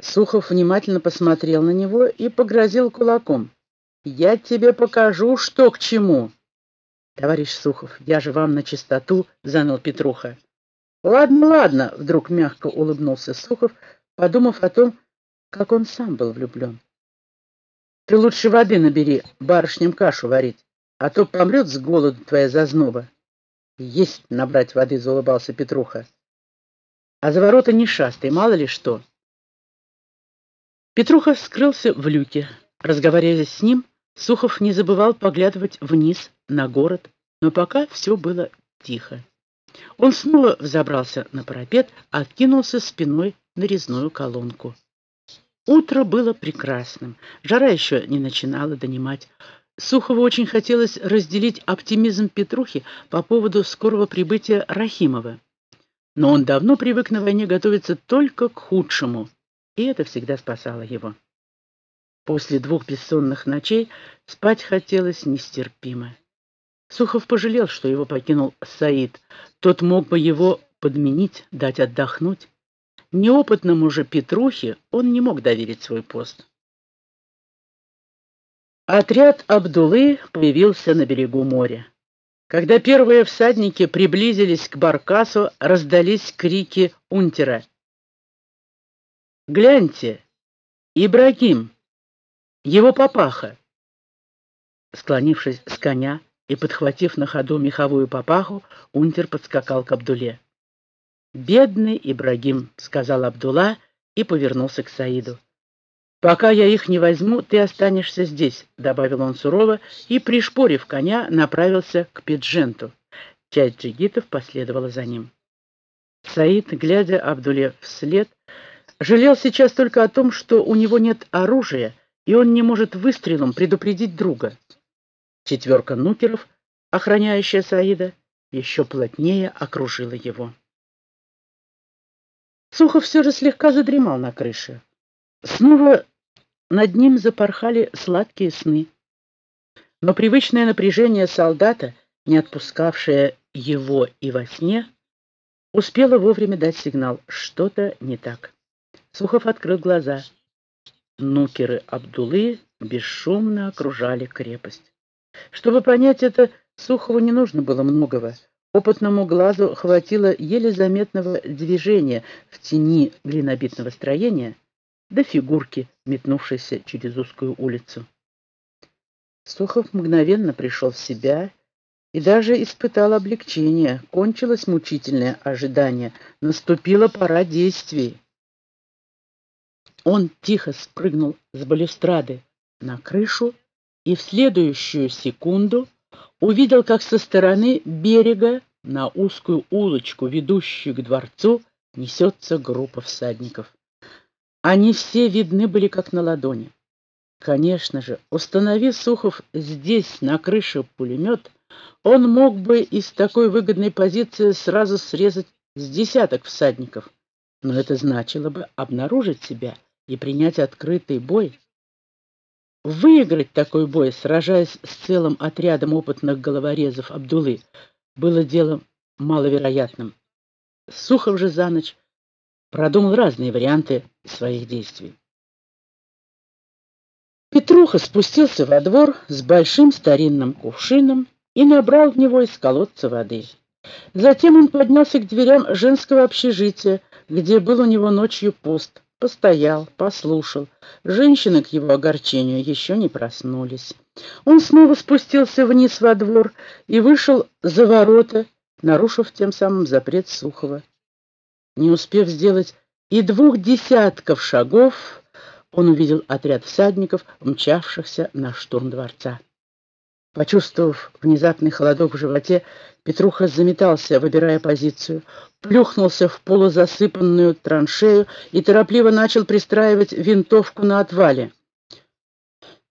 Сухов внимательно посмотрел на него и погрозил кулаком. «Я тебе покажу, что к чему!» «Товарищ Сухов, я же вам на чистоту!» — заныл Петруха. «Ладно, ладно!» — вдруг мягко улыбнулся Сухов, подумав о том, как он сам был влюблен. «Ты лучше воды набери, барышням кашу варить, а то помрет с голоду твоя зазноба». «Есть набрать воды!» — заулыбался Петруха. «А за ворота не шастай, мало ли что!» Петруха скрылся в люке. Разговаривая с ним, Сухов не забывал поглядывать вниз на город, но пока все было тихо. Он снова взобрался на парапет, откинулся спиной на резную колонку. Утро было прекрасным, жара еще не начинала донимать. Сухову очень хотелось разделить оптимизм Петрухи по поводу скорого прибытия Рахимова. Но он давно привык на войне готовиться только к худшему — и это всегда спасало его. После двух бессонных ночей спать хотелось нестерпимо. Сухов пожалел, что его покинул Саид. Тот мог бы его подменить, дать отдохнуть. Неопытному же Петрухе он не мог доверить свой пост. Отряд Абдулы появился на берегу моря. Когда первые всадники приблизились к Баркасу, раздались крики унтера — Гляньте, Ибрагим, его папаха. Склонившись с коня и подхватив на ходу меховую папаху, унтер подскакал к Абдуле. «Бедный Ибрагим», — сказал Абдула и повернулся к Саиду. «Пока я их не возьму, ты останешься здесь», — добавил он сурово и, пришпорив коня, направился к Пидженту. Часть джигитов последовала за ним. Саид, глядя Абдуле вслед, Жалел сейчас только о том, что у него нет оружия, и он не может выстрелом предупредить друга. Четверка нукеров, охраняющая Саида, еще плотнее окружила его. Сухов все же слегка задремал на крыше. Снова над ним запорхали сладкие сны. Но привычное напряжение солдата, не отпускавшее его и во сне, успело вовремя дать сигнал, что-то не так. Сухов открыл глаза. Нукеры Абдулы бесшумно окружали крепость. Чтобы понять это, Сухову не нужно было многого. Опытному глазу хватило еле заметного движения в тени глинобитного строения до фигурки, метнувшейся через узкую улицу. Сухов мгновенно пришел в себя и даже испытал облегчение. Кончилось мучительное ожидание. Наступила пора действий. Он тихо спрыгнул с балюстрады на крышу и в следующую секунду увидел, как со стороны берега на узкую улочку, ведущую к дворцу, несется группа всадников. Они все видны были как на ладони. Конечно же, установи Сухов здесь, на крыше, пулемет, он мог бы из такой выгодной позиции сразу срезать с десяток всадников, но это значило бы обнаружить себя и принять открытый бой. Выиграть такой бой, сражаясь с целым отрядом опытных головорезов Абдулы, было делом маловероятным. Сухов же за ночь продумал разные варианты своих действий. Петруха спустился во двор с большим старинным кувшином и набрал в него из колодца воды. Затем он поднялся к дверям женского общежития, где был у него ночью пост. Постоял, послушал. Женщины к его огорчению еще не проснулись. Он снова спустился вниз во двор и вышел за ворота, нарушив тем самым запрет Сухова. Не успев сделать и двух десятков шагов, он увидел отряд всадников, мчавшихся на штурм дворца. Почувствовав внезапный холодок в животе, Петруха заметался, выбирая позицию, плюхнулся в полузасыпанную траншею и торопливо начал пристраивать винтовку на отвале.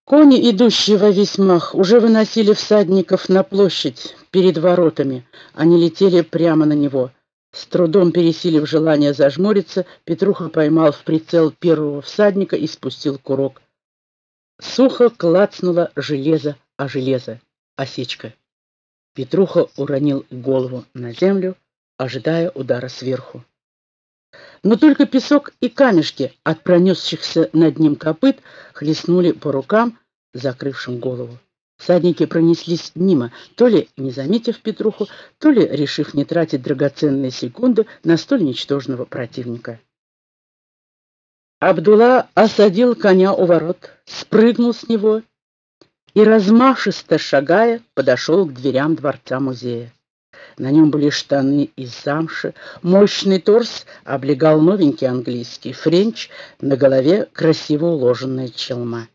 Кони, идущие во весь уже выносили всадников на площадь перед воротами. Они летели прямо на него. С трудом пересилив желание зажмуриться, Петруха поймал в прицел первого всадника и спустил курок. Сухо клацнуло железо о железо. Осечка. Петруха уронил голову на землю, ожидая удара сверху. Но только песок и камешки от пронесшихся над ним копыт хлестнули по рукам, закрывшим голову. Всадники пронеслись мимо, то ли не заметив Петруху, то ли решив не тратить драгоценные секунды на столь ничтожного противника. Абдулла осадил коня у ворот, спрыгнул с него и, размашисто шагая, подошел к дверям дворца-музея. На нем были штаны из замши, мощный торс облегал новенький английский френч, на голове красиво уложенная челма.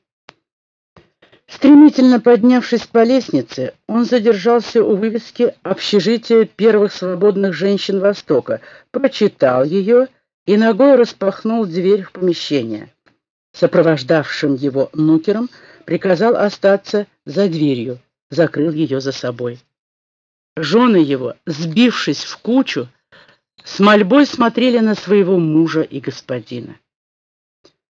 Стремительно поднявшись по лестнице, он задержался у вывески «Общежитие первых свободных женщин Востока», прочитал ее и ногой распахнул дверь в помещение. Сопровождавшим его нукером приказал остаться за дверью, закрыл ее за собой. Жены его, сбившись в кучу, с мольбой смотрели на своего мужа и господина.